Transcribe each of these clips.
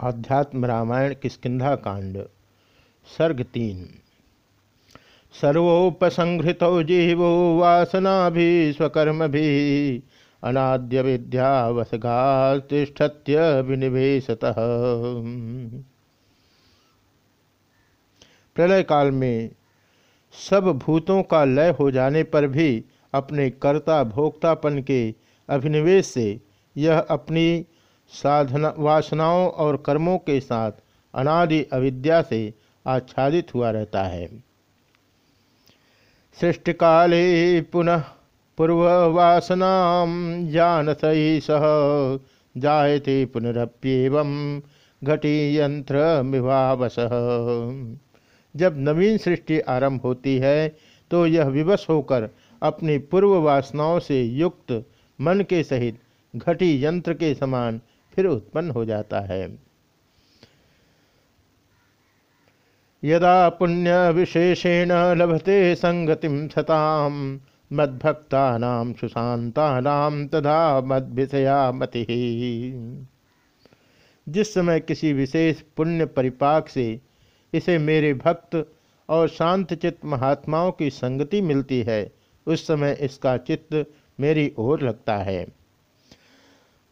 आध्यात्म रामायण किस्किंधा कांड? सर्ग तीन। सर्वोपसंहृत जीवो वासना भी स्वकर्म भी अनाद्य विद्या विनिवेशत। प्रलय काल में सब भूतों का लय हो जाने पर भी अपने कर्ता भोक्तापन के अभिनिवेश से यह अपनी साधना, वासनाओं और कर्मों के साथ अनादि अविद्या से आच्छादित हुआ रहता है। सृष्टिकाले पुनः पूर्ववासना जान सही सह जायते पुनरप्येव घटी यंत्र जब नवीन सृष्टि आरंभ होती है तो यह विवश होकर अपनी पूर्व वासनाओं से युक्त मन के सहित घटी यंत्र के समान फिर उत्पन्न हो जाता है। यदा पुण्य विशेषेण लभते संगतिम सताम मद्भक्ता सुशांता तथा मद्विषया मति जिस समय किसी विशेष पुण्य परिपाक से इसे मेरे भक्त और शांतचित्त महात्माओं की संगति मिलती है, उस समय इसका चित्त मेरी ओर लगता है।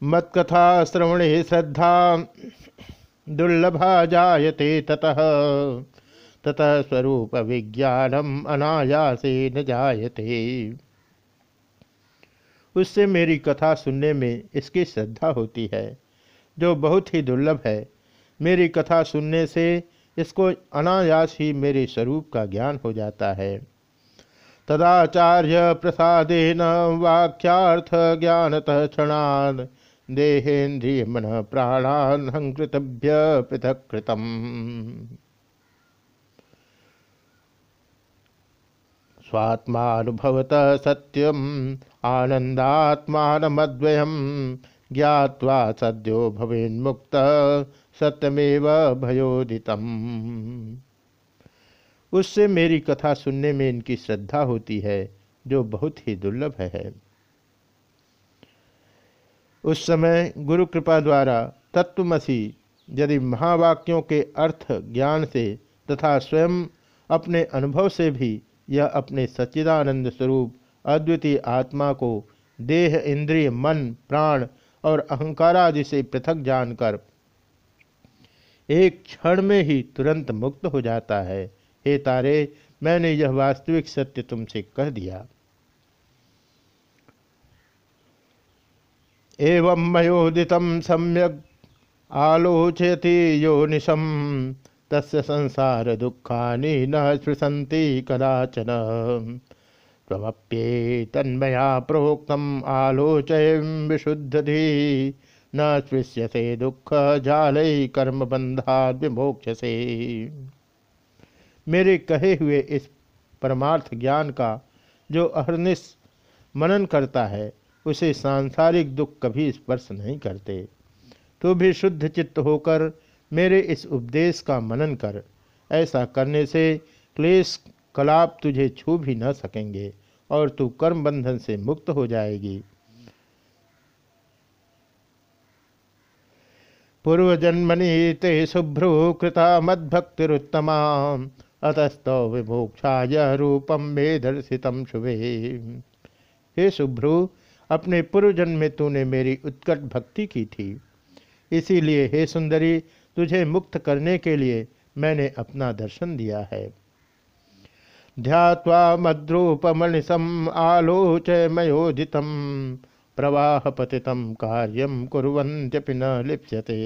मत्कथा श्रवणे श्रद्धा दुर्लभा जायते ततः। ततः स्वरूप विज्ञानम अनायासे न जायते। उससे मेरी कथा सुनने में इसकी श्रद्धा होती है, जो बहुत ही दुर्लभ है। मेरी कथा सुनने से इसको अनायास ही मेरे स्वरूप का ज्ञान हो जाता है। तदाचार्य प्रसादेन वाक्यार्थ ज्ञानतः क्षणान देहेन्द्रिय मन प्राणाहंकृतभ्य पृथक कृतम स्वात्मानुभवत सत्यम आनंदात्मानमद्वयम ज्ञावा सद्यो भवेन्मुक्त, सत्यमेव भयोदितम। उससे मेरी कथा सुनने में इनकी श्रद्धा होती है, जो बहुत ही दुर्लभ है। उस समय गुरु कृपा द्वारा तत्वमसी, यदि महावाक्यों के अर्थ ज्ञान से तथा स्वयं अपने अनुभव से भी यह अपने सच्चिदानंद स्वरूप, अद्वितीय आत्मा को देह, इंद्रिय, मन, प्राण और अहंकार आदि से पृथक जानकर एक क्षण में ही तुरंत मुक्त हो जाता है। हे तारे, मैंने यह वास्तविक सत्य तुमसे कह दिया। एवं मयोदित सम्यक आलोचयति योनिशम तस् संसार दुखानि न स्पृशन्ति कदाचन। तमप्ये तन्मया आलोचय विशुद्धि न स्पृश्यसे दुख जालय कर्म बंधा विमोक्षसे मेरे कहे हुए इस परमार्थ ज्ञान का जो अहरनिश मनन करता है उसे सांसारिक दुख कभी स्पर्श नहीं करते। तो भी शुद्ध चित्त होकर मेरे इस उपदेश का मनन कर। ऐसा करने से क्लेश कलाप तुझे छू भी न सकेंगे और तू कर्म बंधन से मुक्त हो जाएगी। पूर्वजन्मनि ते शुभ्रु कृता मद्भक्तिरुत्तमा अतस्तौ विमोक्षाय रूपम में दर्शितम शुभे। हे शुभ्रु अपने पूर्व जन्म में तूने मेरी उत्कट भक्ति की थी। इसीलिए, हे सुंदरी, तुझे मुक्त करने के लिए मैंने अपना दर्शन दिया है। ध्यात्वा मद्रूपमनिशम आलोचमयोदित प्रवाह पतितम कार्यम कुरंत्यपि न लिप्यते।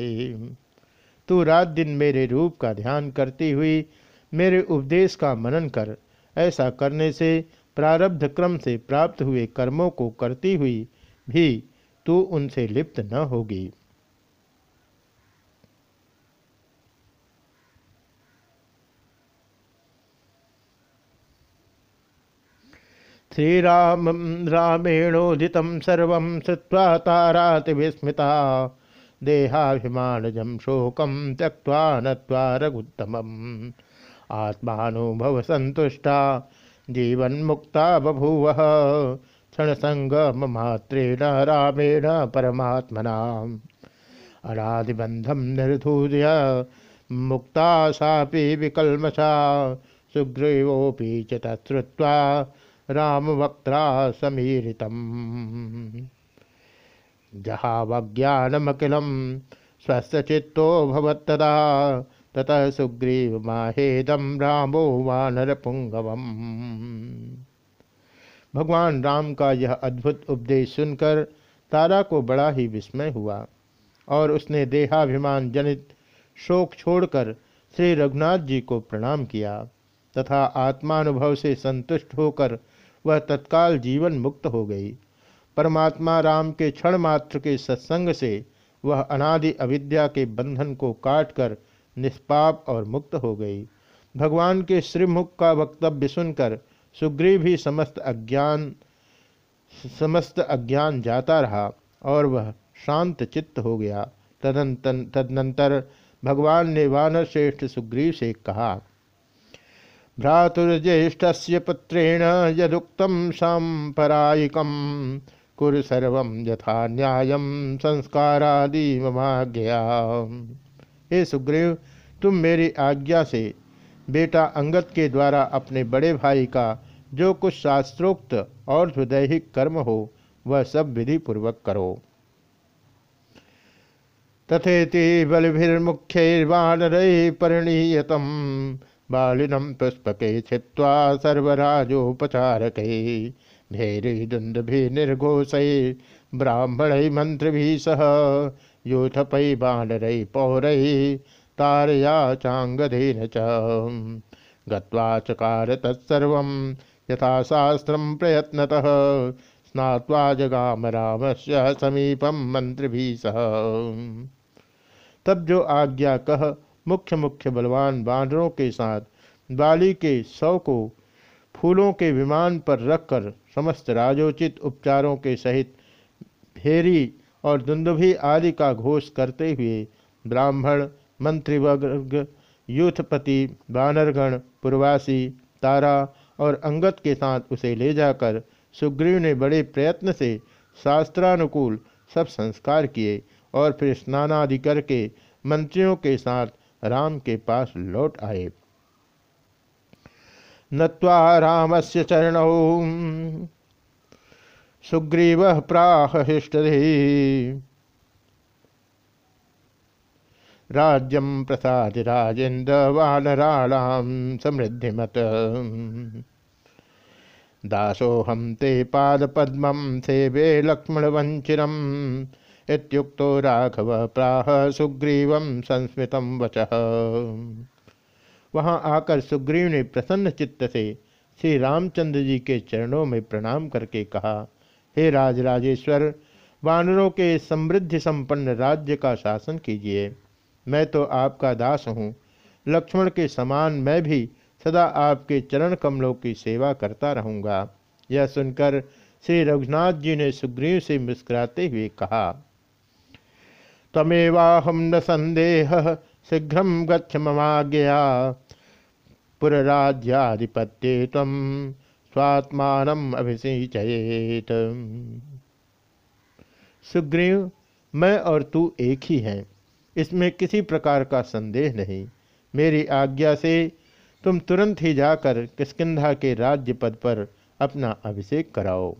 तू रात दिन मेरे रूप का ध्यान करती हुई मेरे उपदेश का मनन कर, ऐसा करने से प्रारब्ध क्रम से प्राप्त हुए कर्मों को करती हुई भी तू उनसे लिप्त न होगी। श्रीराम रामेणोदित सर्व श्रुवा ताराति विस्मृता देहाभिमानजम शोकम त्यक्वा नत्वा आत्मानुभव संतुष्टा जीवन मुक्ता बभूव। क्षण संगम मात्रेण रामेण परमात्मना अनादिबंधम निर्धूर्य, मुक्ता सापि विकलमसा सुग्रीवोऽपि च तत्श्रुत्वा रामवक्त्रा समीरितम्। जहावज्ञानमखिलं स्वस्थचित्तो भवत्तदा ततः सुग्रीव माहेदम रामो वानरपुंगवम। भगवान राम का यह अद्भुत उपदेश सुनकर तारा को बड़ा ही विस्मय हुआ और उसने देहाभिमान जनित शोक छोड़कर श्री रघुनाथ जी को प्रणाम किया तथा आत्मानुभव से संतुष्ट होकर वह तत्काल जीवन मुक्त हो गई। परमात्मा राम के क्षण मात्र के सत्संग से वह अनादि अविद्या के बंधन को काटकर निष्पाप और मुक्त हो गई। भगवान के श्रीमुख का वक्तव्य सुनकर सुग्रीव भी समस्त अज्ञान समस्त अज्ञान जाता रहा और वह शांत चित्त हो गया। तदंतन तदनंतर भगवान ने वानर श्रेष्ठ सुग्रीव से कहा भ्रातुर्ज्येष्ठ से पुत्रेण यदुक्त सांपरायिकम कुर सर्व यथा न्याय संस्कारादि हे सुग्रीव, तुम मेरी आज्ञा से बेटा अंगत के द्वारा अपने बड़े भाई का जो कुछ शास्त्रोक्त और हृदयिक कर्म हो, वह सब विधि पूर्वक करो। तथेति बलिभिर्मुख्यैर्वानर परिणीयतम, बालिनम पुष्पके छित्वा सर्वराजोपचारक, भेरी दुंदभि निर्घोष, ब्राह्मण मंत्रि सह यूथपै बानरै पौरै, तारया चांगधेन च। गत्वा चकार तत्सर्वं यथाशास्त्रं प्रयत्नतः, स्नात्वा जगाम रामस्य समीपम मंत्रि सह तब जो आज्ञा कह, मुख्य मुख्य बलवान बानरों के साथ, बाली के सौ को फूलों के विमान पर रखकर समस्त राजोचित उपचारों के सहित भेरी और दुंदुभी आदि का घोष करते हुए ब्राह्मण, मंत्रिवर्ग यूथपति बानरगण पुरवासी, तारा और अंगत के साथ उसे ले जाकर सुग्रीव ने बड़े प्रयत्न से शास्त्रानुकूल सब संस्कार किए और फिर स्नानादि करके मंत्रियों के साथ राम के पास लौट आए। नत्वा राम से चरण। सुग्रीव प्राह राज्यम प्रसाद राजेन्द्र वानराणाम समृद्धिमत। दासोहम ते पादपद्म सेवे लक्ष्मणवंचिरम इत्युक्तो राघव प्राह सुग्रीव संस्मृत वच। वहाँ आकर सुग्रीव ने प्रसन्न चित्त से श्री रामचंद्र जी के चरणों में प्रणाम करके कहा हे राजराजेश्वर, वानरों के समृद्धि संपन्न राज्य का शासन कीजिए। मैं तो आपका दास हूँ। लक्ष्मण के समान मैं भी सदा आपके चरण कमलों की सेवा करता रहूँगा। यह सुनकर श्री रघुनाथ जी ने सुग्रीव से मुस्कुराते हुए कहा तमेवाहम न संदेह, शीघ्र गच्छ ममाज्ञया। पुरराज्याधिपत्ये तम स्वात्मान अभिषेचयेत सुग्रीव, मैं और तू एक ही हैं। इसमें किसी प्रकार का संदेह नहीं। मेरी आज्ञा से तुम तुरंत ही जाकर किस्किंधा के राज्य पद पर अपना अभिषेक कराओ।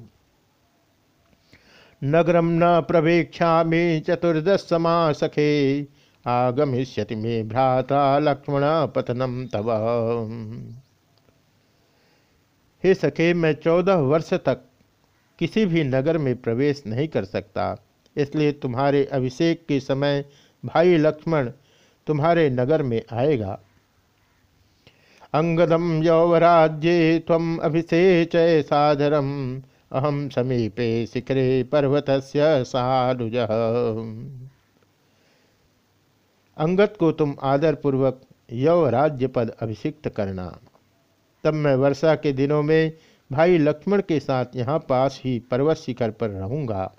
नगरम न प्रवेक्षा में चतुर्दश समा सखे आगमिष्यति मे भ्राता लक्ष्मण पतनम तव। हे सके मैं चौदह वर्ष तक किसी भी नगर में प्रवेश नहीं कर सकता। इसलिए तुम्हारे अभिषेक के समय भाई लक्ष्मण तुम्हारे नगर में आएगा। अंगदम यौवराज्ये तम अभिषेच साधरम अहम समीपे शिखरे पर्वत सानुज। अंगत को तुम आदरपूर्वक यौवराज्य पद अभिषिक्त करना। तब मैं वर्षा के दिनों में भाई लक्ष्मण के साथ यहाँ पास ही पर्वत शिखर पर रहूँगा।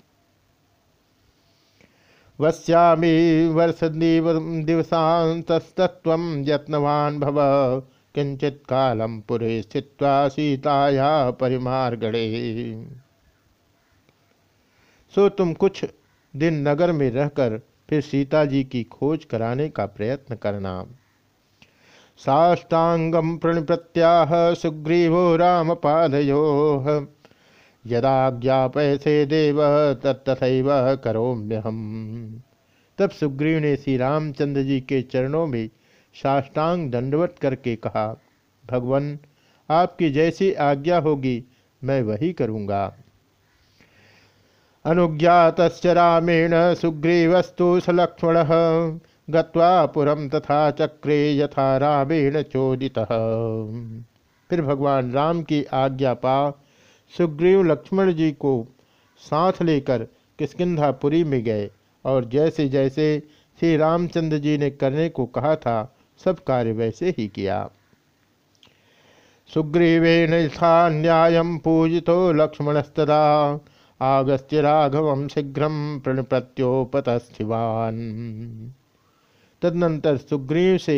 वश्यामी वर्ष दिवसांतस्तत्व यत्नवान भव। किंचित कालम पुरे स्थित्वा सीताया परिमार परिमार्गणे। सो तुम कुछ दिन नगर में रहकर फिर सीता जी की खोज कराने का प्रयत्न करना। साष्टांगम प्रणिप्रत्याह सुग्रीवो राम पादयो यदाज्ञापयसे देव तत्थैव करोम्यहम। तब सुग्रीव ने श्री रामचंद्र जी के चरणों में साष्टांग दंडवत करके कहा, भगवान, आपकी जैसी आज्ञा होगी, मैं वही करूँगा। अनुज्ञात रामेण सुग्रीवस्तु सलक्ष्मण। गुरम तथा चक्रे यथा रामेण चोदित। फिर भगवान राम की आज्ञा पा, सुग्रीव लक्ष्मण जी को साथ लेकर किसकिधापुरी में गए और जैसे जैसे श्री रामचंद्र जी ने करने को कहा था, सब कार्य वैसे ही किया। सुग्रीवेन यथा न्याय पूजितो लक्ष्मणस्तदा, आगस्त्य राघव शीघ्र प्रणप्रत्योपतस्थिवान। तदनंतर सुग्रीव से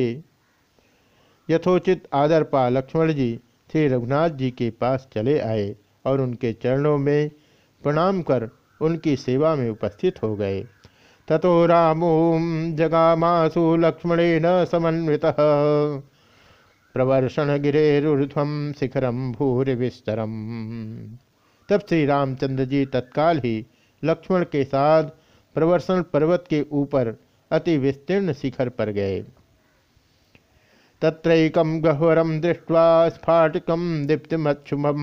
यथोचित आदर पा लक्ष्मण जी, श्री रघुनाथ जी के पास चले आए और उनके चरणों में प्रणाम कर उनकी सेवा में उपस्थित हो गए। ततो रामो जगामासु न समन्वित। प्रवर्षण गिरे गिरेरुध्वम शिखरम भूरि विस्तरम तब श्री रामचंद्र जी तत्काल ही लक्ष्मण के साथ प्रवर्षण पर्वत के ऊपर अति विस्तीर्ण शिखर पर गए। तत्रैकम गह्वरम दृष्ट्वा स्फाटिकम दीप्तिमक्षुमम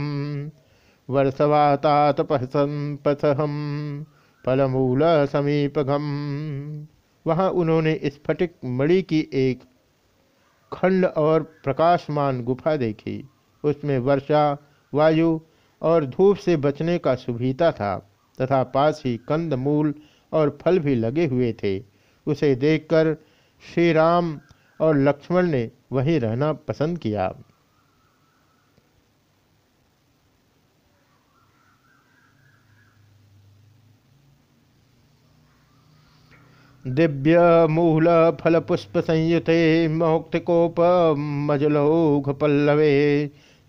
वर्षवातातपसम फलमूल समीपगम वहाँ उन्होंने स्फटिक मणि की एक खंड और प्रकाशमान गुफा देखी। उसमें वर्षा, वायु और धूप से बचने का सुभीता था तथा पास ही कंद मूल और फल भी लगे हुए थे। उसे देखकर श्री राम और लक्ष्मण ने वहीं रहना पसंद किया। दिव्य मूल फल पुष्प संयुते मौक्तिकोप मजलौघ पल्लवे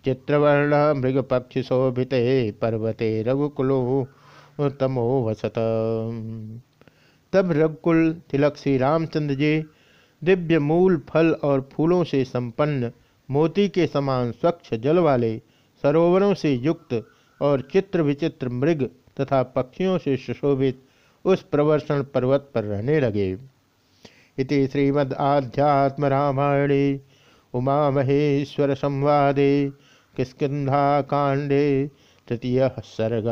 चित्रवर्ण मृगपक्षि शोभिते पर्वते रघुकुलो तमो वसत। तब रघुकुल तिलक श्री रामचंद्र जी दिव्य मूल फल और फूलों से संपन्न, मोती के समान स्वच्छ जल वाले, सरोवरों से युक्त और चित्र विचित्र मृग तथा पक्षियों से सुशोभित उस प्रवर्षण पर्वत पर रहने लगे। इति श्रीमद् आध्यात्म रामायणे उमा महेश्वर संवादे किस्किधा कांडे तृतीय सर्ग।